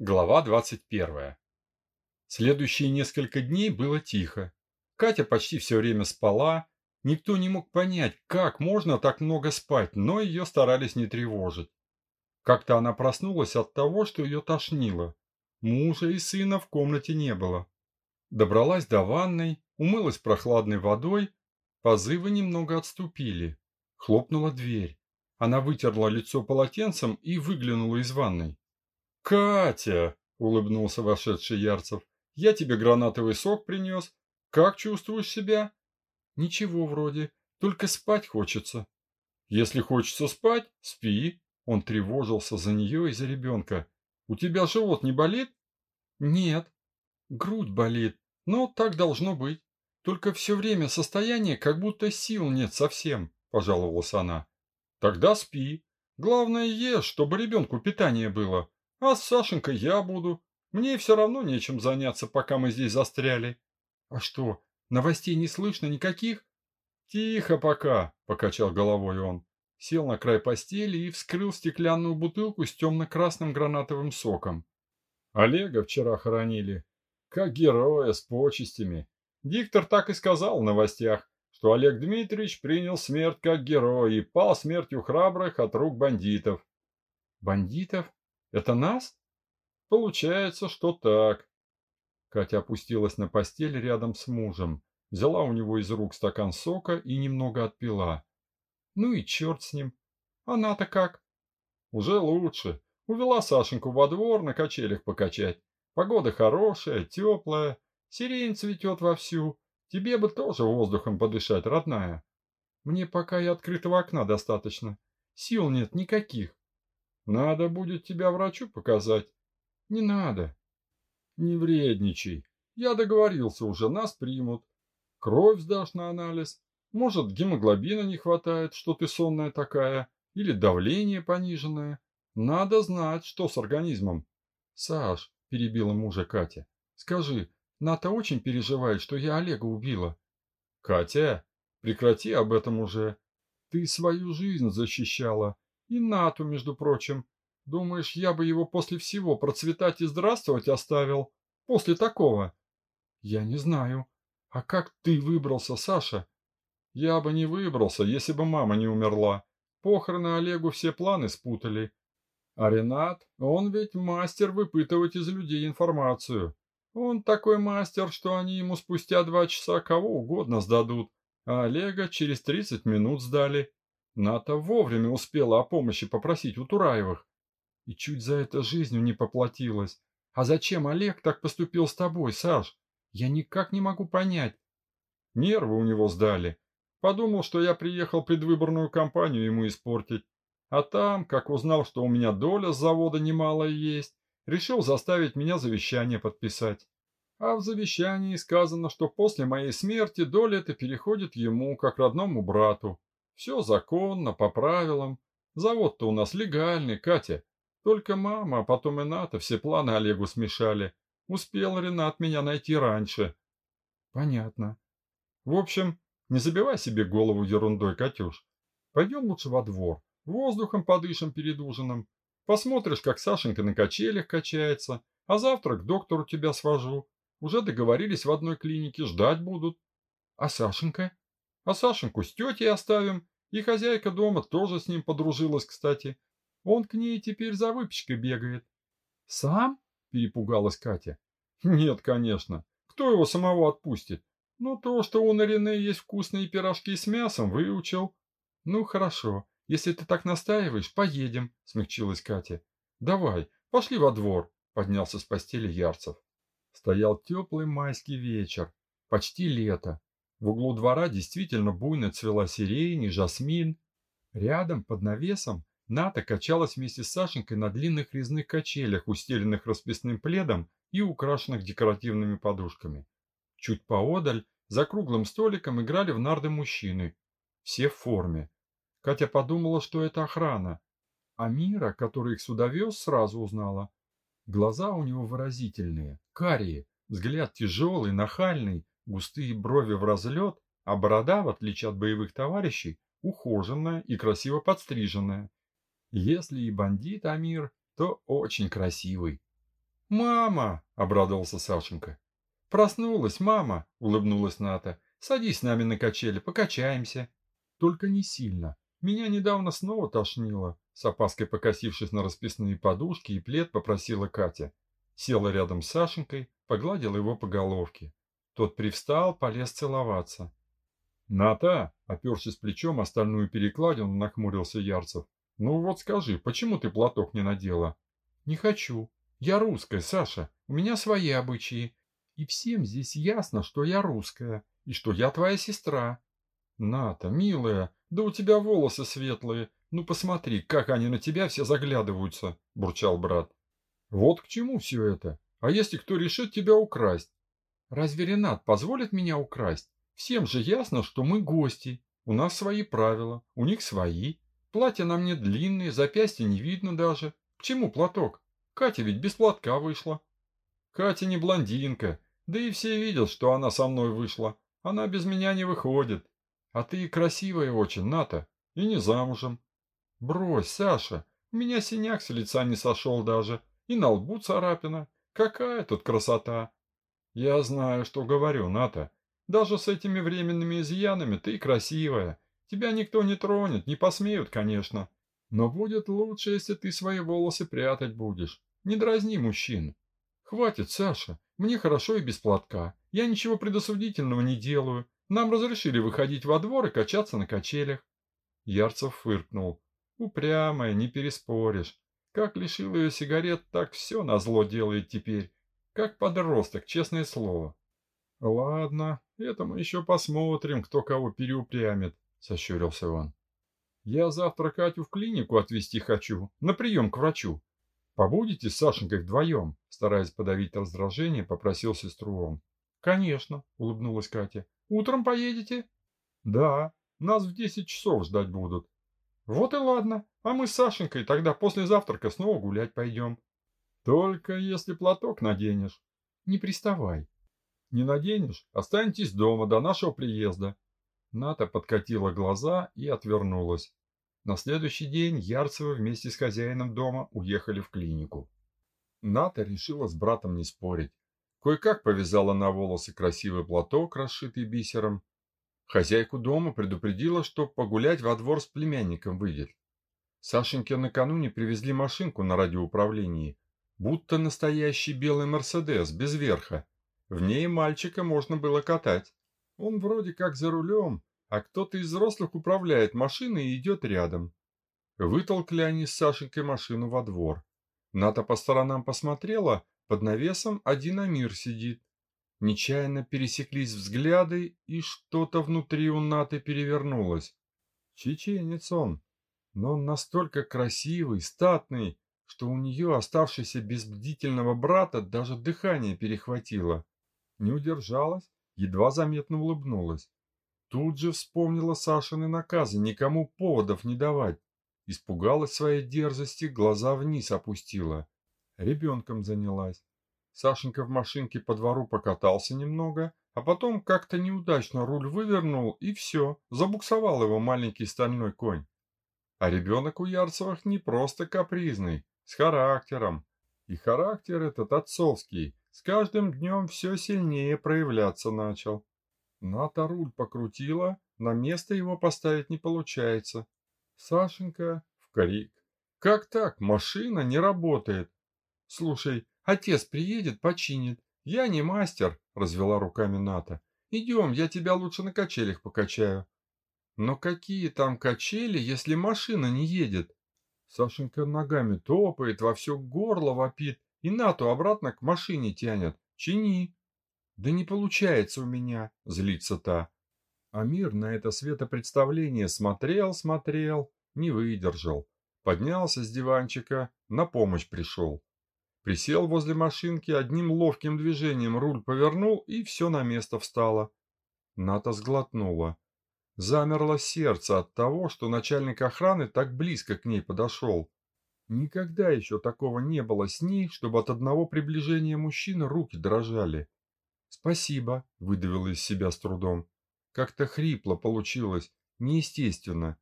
Глава 21. Следующие несколько дней было тихо. Катя почти все время спала. Никто не мог понять, как можно так много спать, но ее старались не тревожить. Как-то она проснулась от того, что ее тошнило. Мужа и сына в комнате не было. Добралась до ванной, умылась прохладной водой, позывы немного отступили. Хлопнула дверь. Она вытерла лицо полотенцем и выглянула из ванной. «Катя!» – улыбнулся вошедший Ярцев. «Я тебе гранатовый сок принес. Как чувствуешь себя?» «Ничего вроде, только спать хочется». «Если хочется спать, спи». Он тревожился за нее и за ребенка. «У тебя живот не болит?» «Нет». «Грудь болит, но так должно быть. Только все время состояние, как будто сил нет совсем», – пожаловалась она. «Тогда спи. Главное, ешь, чтобы ребенку питание было. А с Сашенькой я буду. Мне все равно нечем заняться, пока мы здесь застряли. А что, новостей не слышно никаких? Тихо пока, покачал головой он. Сел на край постели и вскрыл стеклянную бутылку с темно-красным гранатовым соком. Олега вчера хоронили. Как героя с почестями. Диктор так и сказал в новостях, что Олег Дмитриевич принял смерть как герой и пал смертью храбрых от рук бандитов. Бандитов? Это нас? Получается, что так. Катя опустилась на постель рядом с мужем, взяла у него из рук стакан сока и немного отпила. Ну и черт с ним. Она-то как? Уже лучше. Увела Сашеньку во двор на качелях покачать. Погода хорошая, теплая, сирень цветет вовсю. Тебе бы тоже воздухом подышать, родная. Мне пока и открытого окна достаточно. Сил нет никаких. Надо будет тебя врачу показать. Не надо. Не вредничай. Я договорился уже, нас примут. Кровь сдашь на анализ. Может, гемоглобина не хватает, что ты сонная такая, или давление пониженное. Надо знать, что с организмом. Саш, перебила мужа Катя, скажи, Ната очень переживает, что я Олега убила. Катя, прекрати об этом уже. Ты свою жизнь защищала. И Нату, между прочим. Думаешь, я бы его после всего процветать и здравствовать оставил? После такого? Я не знаю. А как ты выбрался, Саша? Я бы не выбрался, если бы мама не умерла. Похороны Олегу все планы спутали. А Ренат, он ведь мастер выпытывать из людей информацию. Он такой мастер, что они ему спустя два часа кого угодно сдадут, а Олега через тридцать минут сдали. Ната вовремя успела о помощи попросить у Тураевых. И чуть за это жизнью не поплатилась. А зачем Олег так поступил с тобой, Саш? Я никак не могу понять. Нервы у него сдали. Подумал, что я приехал предвыборную кампанию ему испортить. А там, как узнал, что у меня доля с завода немалая есть, решил заставить меня завещание подписать. А в завещании сказано, что после моей смерти доля эта переходит ему, как родному брату. Все законно, по правилам. Завод-то у нас легальный, Катя. Только мама, а потом и Ната все планы Олегу смешали. Успел Ренат меня найти раньше. Понятно. В общем, не забивай себе голову ерундой, Катюш. Пойдем лучше во двор. Воздухом подышим перед ужином. Посмотришь, как Сашенька на качелях качается. А завтра к доктору тебя свожу. Уже договорились в одной клинике, ждать будут. А Сашенька? А Сашеньку с тетей оставим, и хозяйка дома тоже с ним подружилась, кстати. Он к ней теперь за выпечкой бегает. Сам? Перепугалась Катя. Нет, конечно. Кто его самого отпустит? Ну, то, что у Нарине есть вкусные пирожки с мясом, выучил. Ну, хорошо. Если ты так настаиваешь, поедем, смягчилась Катя. Давай, пошли во двор, поднялся с постели Ярцев. Стоял теплый майский вечер, почти лето. В углу двора действительно буйно цвела сирень и жасмин. Рядом, под навесом, Ната качалась вместе с Сашенькой на длинных резных качелях, устеленных расписным пледом и украшенных декоративными подушками. Чуть поодаль, за круглым столиком играли в нарды мужчины. Все в форме. Катя подумала, что это охрана. А Мира, который их сюда вез, сразу узнала. Глаза у него выразительные, карие, взгляд тяжелый, нахальный, густые брови в разлет, а борода, в отличие от боевых товарищей, ухоженная и красиво подстриженная. Если и бандит Амир, то очень красивый. «Мама!» – обрадовался Сашенька. «Проснулась, мама!» – улыбнулась Ната. «Садись с нами на качели, покачаемся». «Только не сильно. Меня недавно снова тошнило», – с опаской покосившись на расписные подушки и плед, попросила Катя. Села рядом с Сашенькой, погладила его по головке. Тот привстал, полез целоваться. «Ната!» – опершись плечом остальную перекладину, нахмурился Ярцев. «Ну вот скажи, почему ты платок не надела?» «Не хочу. Я русская, Саша. У меня свои обычаи. И всем здесь ясно, что я русская, и что я твоя сестра». «Ната, милая, да у тебя волосы светлые. Ну посмотри, как они на тебя все заглядываются», – бурчал брат. «Вот к чему все это. А если кто решит тебя украсть?» «Разве Ренат позволит меня украсть? Всем же ясно, что мы гости. У нас свои правила, у них свои. Платье на мне длинное, запястья не видно даже. К чему платок? Катя ведь без платка вышла. Катя не блондинка, да и все видят, что она со мной вышла. Она без меня не выходит. А ты красивая очень, Ната, и не замужем. Брось, Саша, у меня синяк с лица не сошел даже, и на лбу царапина. Какая тут красота! Я знаю, что говорю, Ната. Даже с этими временными изъянами ты красивая. Тебя никто не тронет, не посмеют, конечно. Но будет лучше, если ты свои волосы прятать будешь. Не дразни мужчин. Хватит, Саша. Мне хорошо и без платка. Я ничего предосудительного не делаю. Нам разрешили выходить во двор и качаться на качелях. Ярцев фыркнул. Упрямая, не переспоришь. Как лишил ее сигарет, так все назло делает теперь. Как подросток, честное слово. Ладно, это мы еще посмотрим, кто кого переупрямит, сощурился он. Я завтра Катю в клинику отвезти хочу, на прием к врачу. Побудете с Сашенькой вдвоем? Стараясь подавить раздражение, попросил сестру он. Конечно, улыбнулась Катя. Утром поедете? Да, нас в десять часов ждать будут. Вот и ладно, а мы с Сашенькой тогда после завтрака снова гулять пойдем. Только если платок наденешь. Не приставай. Не наденешь? Останьтесь дома до нашего приезда. Ната подкатила глаза и отвернулась. На следующий день Ярцевы вместе с хозяином дома уехали в клинику. Ната решила с братом не спорить. Кое-как повязала на волосы красивый платок, расшитый бисером. Хозяйку дома предупредила, что погулять во двор с племянником выйдет. Сашеньке накануне привезли машинку на радиоуправлении, будто настоящий белый Мерседес, без верха. В ней мальчика можно было катать. Он вроде как за рулем, а кто-то из взрослых управляет машиной и идет рядом. Вытолкли они с Сашенькой машину во двор. Ната по сторонам посмотрела, под навесом один Амир сидит. Нечаянно пересеклись взгляды, и что-то внутри у Наты перевернулось. Чеченец он, но он настолько красивый, статный, что у нее, оставшейся без бдительного брата, даже дыхание перехватило. Не удержалась, едва заметно улыбнулась. Тут же вспомнила Сашины наказы никому поводов не давать. Испугалась своей дерзости, глаза вниз опустила. Ребенком занялась. Сашенька в машинке по двору покатался немного, а потом как-то неудачно руль вывернул, и все, забуксовал его маленький стальной конь. А ребенок у Ярцевых не просто капризный, с характером. И характер этот отцовский, с каждым днем все сильнее проявляться начал. Ната руль покрутила, на место его поставить не получается. Сашенька в крик. Как так? Машина не работает. Слушай, отец приедет, починит. Я не мастер, развела руками Ната. Идем, я тебя лучше на качелях покачаю. Но какие там качели, если машина не едет? Сашенька ногами топает, во все горло вопит. И Нату обратно к машине тянет. Чини. Да не получается у меня, злится та. Амир на это светопредставление смотрел, смотрел, не выдержал. Поднялся с диванчика, на помощь пришел. Присел возле машинки, одним ловким движением руль повернул, и все на место встало. Ната сглотнула. Замерло сердце от того, что начальник охраны так близко к ней подошел. Никогда еще такого не было с ней, чтобы от одного приближения мужчины руки дрожали. «Спасибо», — выдавила из себя с трудом. Как-то хрипло получилось, неестественно.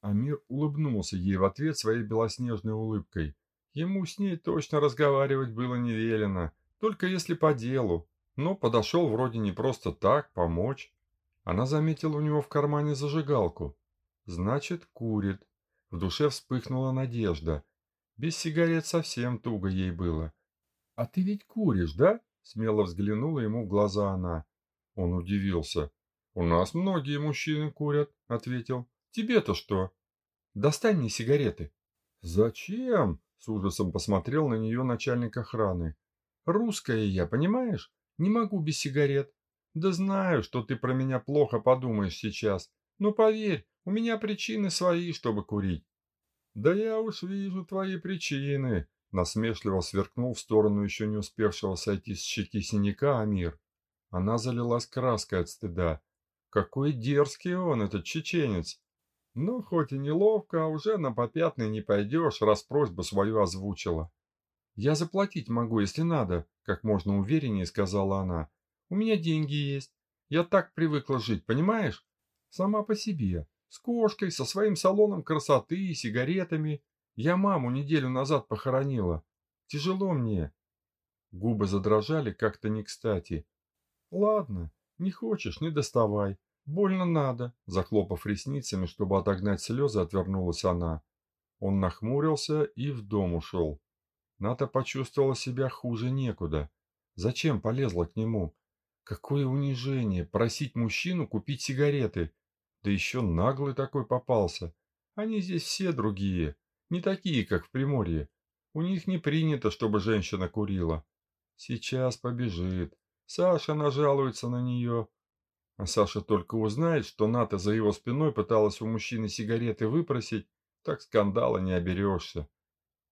Амир улыбнулся ей в ответ своей белоснежной улыбкой. Ему с ней точно разговаривать было не велено, только если по делу, но подошел вроде не просто так, помочь. Она заметила у него в кармане зажигалку. Значит, курит. В душе вспыхнула надежда. Без сигарет совсем туго ей было. «А ты ведь куришь, да?» Смело взглянула ему в глаза она. Он удивился. «У нас многие мужчины курят», — ответил. «Тебе-то что?» «Достань мне сигареты». «Зачем?» — с ужасом посмотрел на нее начальник охраны. «Русская я, понимаешь? Не могу без сигарет. Да знаю, что ты про меня плохо подумаешь сейчас. Но поверь, у меня причины свои, чтобы курить». «Да я уж вижу твои причины», Насмешливо сверкнул в сторону еще не успевшего сойти с щеки синяка Амир. Она залилась краской от стыда. Какой дерзкий он, этот чеченец! Но хоть и неловко, а уже на попятный не пойдешь, раз просьбу свою озвучила. «Я заплатить могу, если надо», — как можно увереннее сказала она. «У меня деньги есть. Я так привыкла жить, понимаешь? Сама по себе. С кошкой, со своим салоном красоты и сигаретами. Я маму неделю назад похоронила. Тяжело мне. Губы задрожали как-то не кстати. Ладно, не хочешь, не доставай. Больно надо. Захлопав ресницами, чтобы отогнать слезы, отвернулась она. Он нахмурился и в дом ушел. Ната почувствовала себя хуже некуда. Зачем полезла к нему? Какое унижение просить мужчину купить сигареты. Да еще наглый такой попался. Они здесь все другие. Не такие, как в Приморье. У них не принято, чтобы женщина курила. Сейчас побежит. Саша нажалуется на нее. А Саша только узнает, что Ната за его спиной пыталась у мужчины сигареты выпросить, так скандала не оберешься.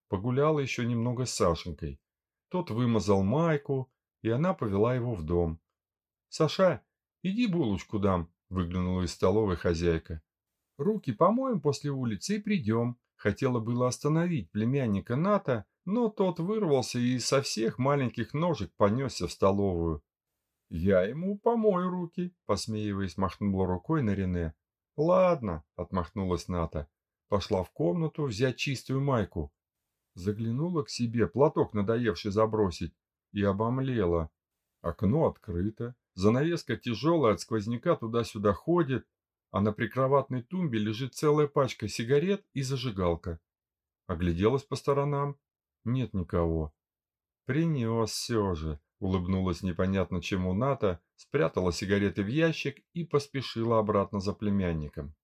Погуляла еще немного с Сашенькой. Тот вымазал майку, и она повела его в дом. «Саша, иди булочку дам», — выглянула из столовой хозяйка. «Руки помоем после улицы и придем. Хотела было остановить племянника Ната, но тот вырвался и со всех маленьких ножек понесся в столовую. «Я ему помою руки», — посмеиваясь, махнула рукой на Рене. «Ладно», — отмахнулась Ната. Пошла в комнату взять чистую майку. Заглянула к себе, платок надоевший забросить, и обомлела. Окно открыто, занавеска тяжелая от сквозняка туда-сюда ходит, а на прикроватной тумбе лежит целая пачка сигарет и зажигалка. Огляделась по сторонам. Нет никого. Принес все же, улыбнулась непонятно чему Ната, спрятала сигареты в ящик и поспешила обратно за племянником.